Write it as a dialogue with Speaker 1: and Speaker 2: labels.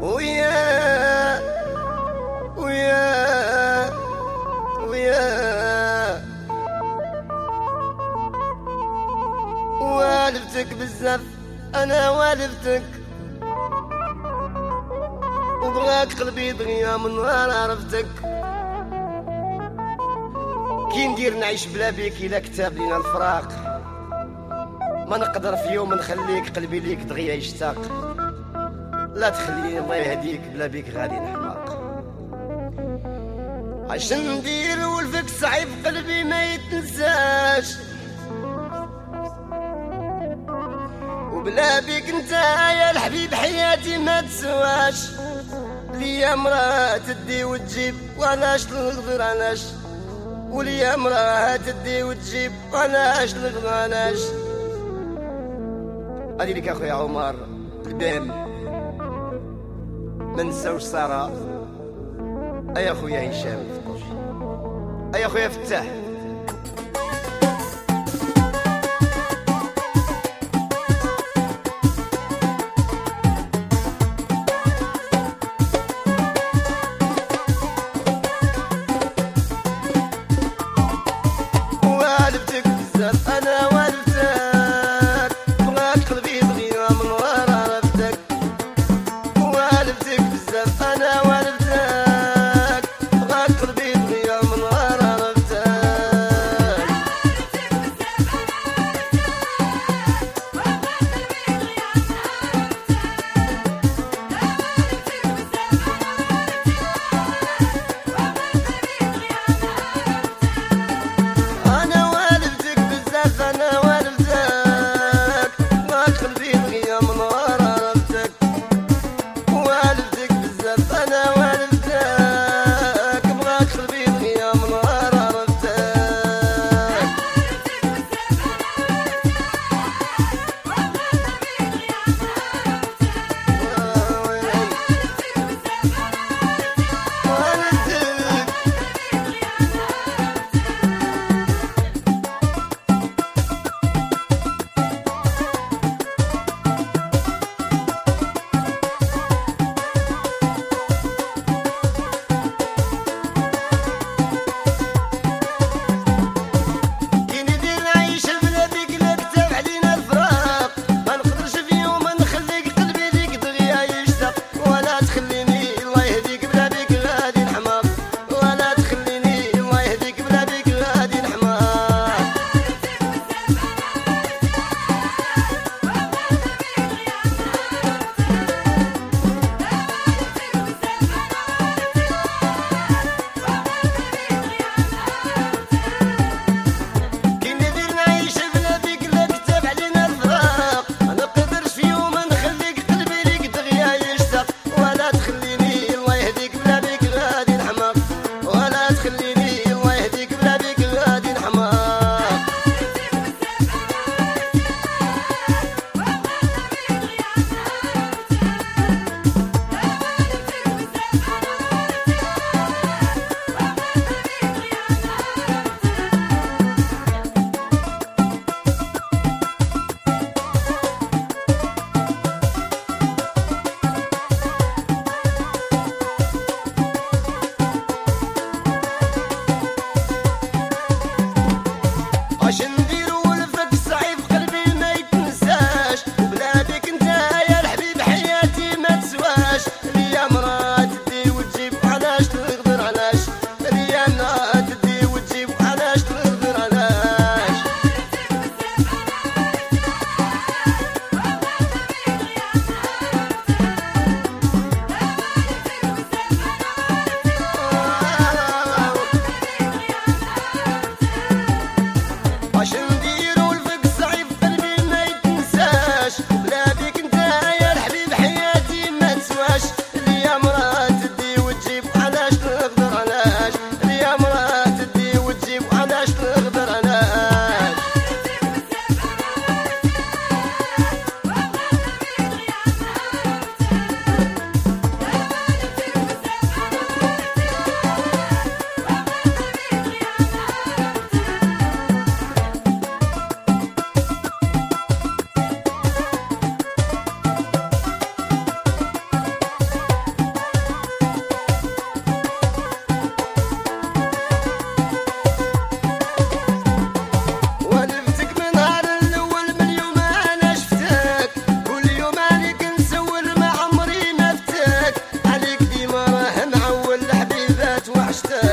Speaker 1: ويا ويا ويا والفتك بزاف أنا والفتك وبغاك قلبي دغيا من نهار عرفتك كي ندير نعيش بلا بيك إلا كتاب لينا الفراق. ما نقدر في يوم نخليك قلبي ليك دغيا يشتاق. لا تخليني الله يهديك بلا بيك غادي نحماق. عش ندير ولفك صعيب قلبي ما يتنساش. وبلا بيك انت يا الحبيب حياتي ما تسواش. ليا مراه تدي وتجيب وعلاش تغدر علاش؟ وليا مراه تدي وتجيب وعلاش تغدر علاش؟ هادي لك أخويا عمر البام ما نساوش سارة. أي أخويا هشام؟ أي أخويا فتاح. Washington. Mr.